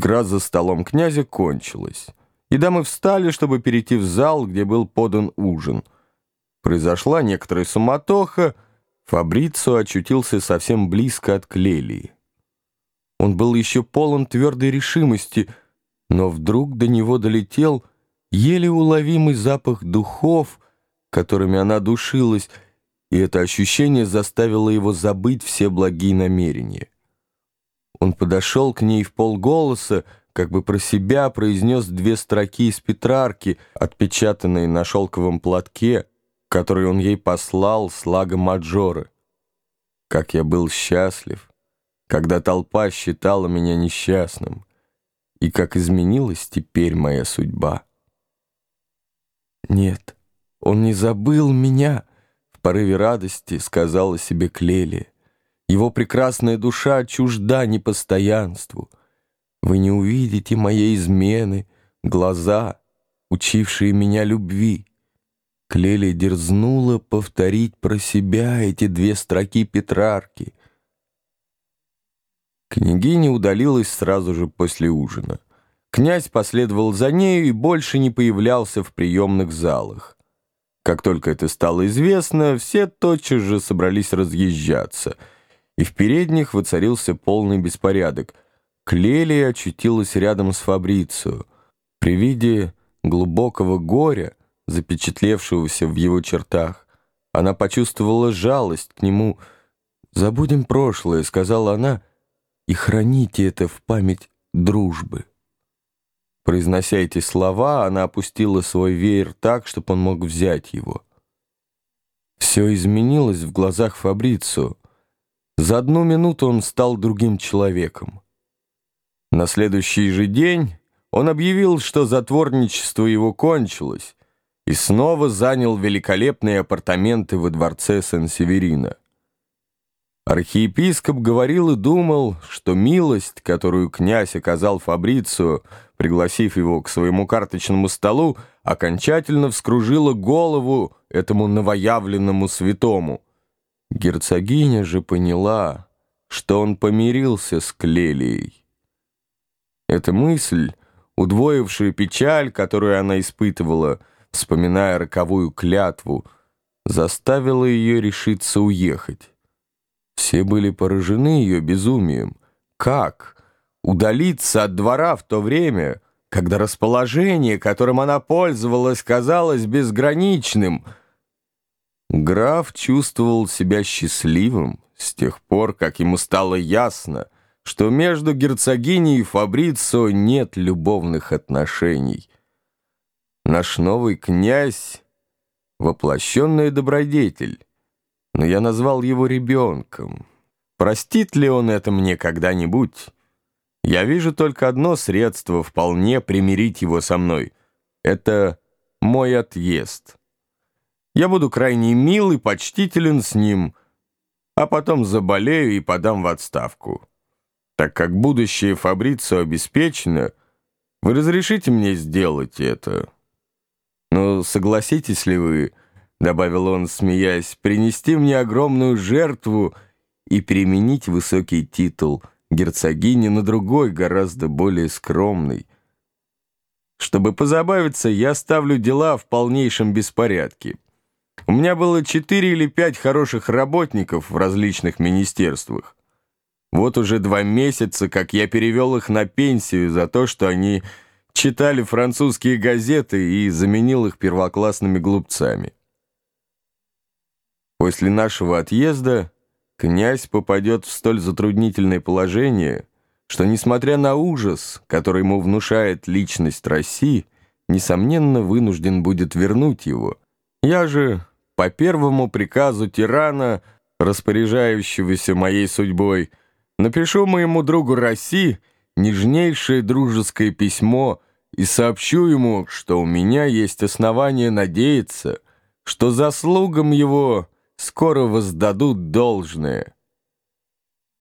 Игра за столом князя кончилась, и дамы встали, чтобы перейти в зал, где был подан ужин. Произошла некоторая суматоха, Фабрицо очутился совсем близко от Клелии. Он был еще полон твердой решимости, но вдруг до него долетел еле уловимый запах духов, которыми она душилась, и это ощущение заставило его забыть все благие намерения. Он подошел к ней в полголоса, как бы про себя произнес две строки из Петрарки, отпечатанные на шелковом платке, который он ей послал с лаго Маджоры. Как я был счастлив, когда толпа считала меня несчастным, и как изменилась теперь моя судьба. Нет, он не забыл меня, в порыве радости сказала себе Клелия. Его прекрасная душа чужда непостоянству. Вы не увидите моей измены, глаза, учившие меня любви. Клелия дерзнула повторить про себя эти две строки Петрарки. Княгиня удалилась сразу же после ужина. Князь последовал за нею и больше не появлялся в приемных залах. Как только это стало известно, все тотчас же собрались разъезжаться — и в передних воцарился полный беспорядок. Клелия очутилась рядом с Фабрицио. При виде глубокого горя, запечатлевшегося в его чертах, она почувствовала жалость к нему. «Забудем прошлое», — сказала она, — «и храните это в память дружбы». Произнося эти слова, она опустила свой веер так, чтобы он мог взять его. Все изменилось в глазах Фабрицио. За одну минуту он стал другим человеком. На следующий же день он объявил, что затворничество его кончилось, и снова занял великолепные апартаменты во дворце Сан-Северина. Архиепископ говорил и думал, что милость, которую князь оказал Фабрицию, пригласив его к своему карточному столу, окончательно вскружила голову этому новоявленному святому — Герцогиня же поняла, что он помирился с Клелией. Эта мысль, удвоившая печаль, которую она испытывала, вспоминая роковую клятву, заставила ее решиться уехать. Все были поражены ее безумием. Как удалиться от двора в то время, когда расположение, которым она пользовалась, казалось безграничным — Граф чувствовал себя счастливым с тех пор, как ему стало ясно, что между герцогиней и Фабрицо нет любовных отношений. Наш новый князь — воплощенный добродетель, но я назвал его ребенком. Простит ли он это мне когда-нибудь? Я вижу только одно средство вполне примирить его со мной. Это мой отъезд». Я буду крайне мил и почтителен с ним, а потом заболею и подам в отставку. Так как будущее Фабрицо обеспечено, вы разрешите мне сделать это? Но согласитесь ли вы, — добавил он, смеясь, — принести мне огромную жертву и применить высокий титул герцогини на другой, гораздо более скромный. Чтобы позабавиться, я ставлю дела в полнейшем беспорядке. У меня было четыре или пять хороших работников в различных министерствах. Вот уже два месяца, как я перевел их на пенсию за то, что они читали французские газеты и заменил их первоклассными глупцами. После нашего отъезда князь попадет в столь затруднительное положение, что, несмотря на ужас, который ему внушает личность России, несомненно, вынужден будет вернуть его. Я же по первому приказу тирана, распоряжающегося моей судьбой, напишу моему другу Росси нежнейшее дружеское письмо и сообщу ему, что у меня есть основания надеяться, что заслугам его скоро воздадут должное».